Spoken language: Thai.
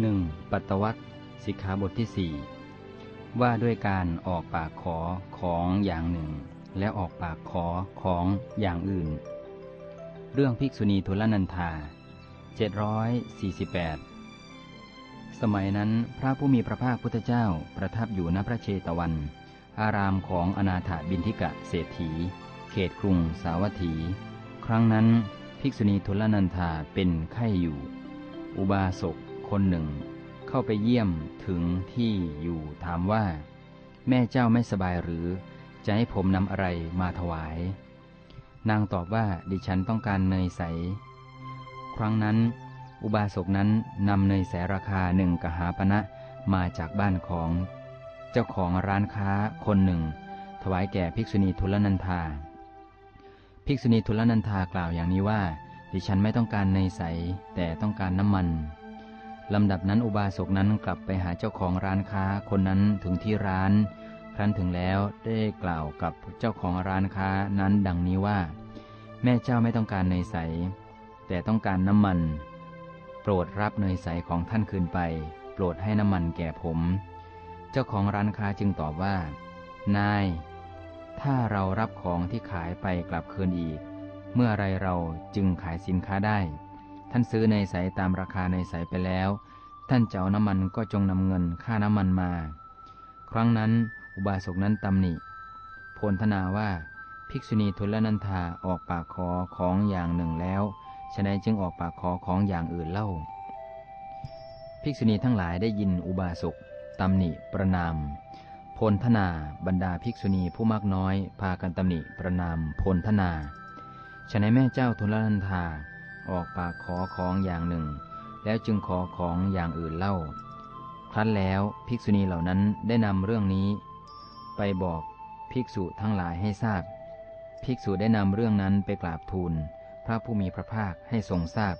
หนึ่งปัตตวัคสิกขาบทที่สี่ว่าด้วยการออกปากขอของอย่างหนึ่ง และออกปากขอของอย่างอื่น เรื่องภิกษุณีทุลนันธา748 สมัยนั้นพระผู้มีพระภาคพุทธเจ้าประทับอยู่ณพระเชตวัน อารามของอนาถบินทิกะเศรษฐี เขตกรุงสาวัตถี ครั้งนั้นภิกษุณีทุลนันธาเป็นไข้อยู่ อุบาสก คนหนึ่ง เข้าไปเยี่ยมถึงที่อยู่ถามว่า แม่เจ้าไม่สบายหรือ จะให้ผมนำอะไรมาถวาย นางตอบว่าดิฉันต้องการเนยใส ครั้งนั้น อุบาสกนั้นนำเนยใสราคาหนึ่งกหาปณะมาจากบ้านของ เจ้าของร้านค้าคนหนึ่ง ถวายแก่ภิกษุณีทุลนันธาภิกษุณีทุลนันธากล่าวอย่างนี้ว่า ดิฉันไม่ต้องการเนยใสแต่ต้องการน้ำมัน ลำดับนั้นอุบาสกนั้นกลับไปหาเจ้าของร้านค้าคนนั้นถึงที่ร้าน ครั้นถึงแล้วได้กล่าวกับเจ้าของร้านค้านั้นดังนี้ว่า แม่เจ้าไม่ต้องการเนยใส แต่ต้องการน้ำมัน โปรดรับเนยใสของท่านคืนไป โปรดให้น้ำมันแก่ผม เจ้าของร้านค้าจึงตอบว่า นาย ถ้าเรารับของที่ขายไปกลับคืนอีก เมื่อไรเราจึงขายสินค้าได้ ท่านซื้อในใสตามราคาในใสไปแล้ว ท่านเจ้าน้ำมันก็จงนำเงินค่าน้ำมันมา ครั้งนั้นอุบาสกนั้นตำหนิ โพลธนาว่า ภิกษุณีทุลนันธาออกปากขอของอย่างหนึ่งแล้วฉะนัยจึงออกปากขอของอย่างอื่นเล่า ภิกษุณีทั้งหลายได้ยินอุบาสกตำหนิประนาม โพลธนาบรรดาภิกษุณีผู้มากน้อย พากันตำหนิประนามโพลธนาฉะนัยแม่เจ้าทุลนันธา ออกปากขอของอย่างหนึ่ง แล้วจึงขอของอย่างอื่นเล่า ครั้นแล้วภิกษุณีเหล่านั้นได้นำเรื่องนี้ ไปบอกภิกษุทั้งหลายให้ทราบ ภิกษุได้นำเรื่องนั้นไปกราบทูล พระผู้มีพระภาคให้ทรงทราบ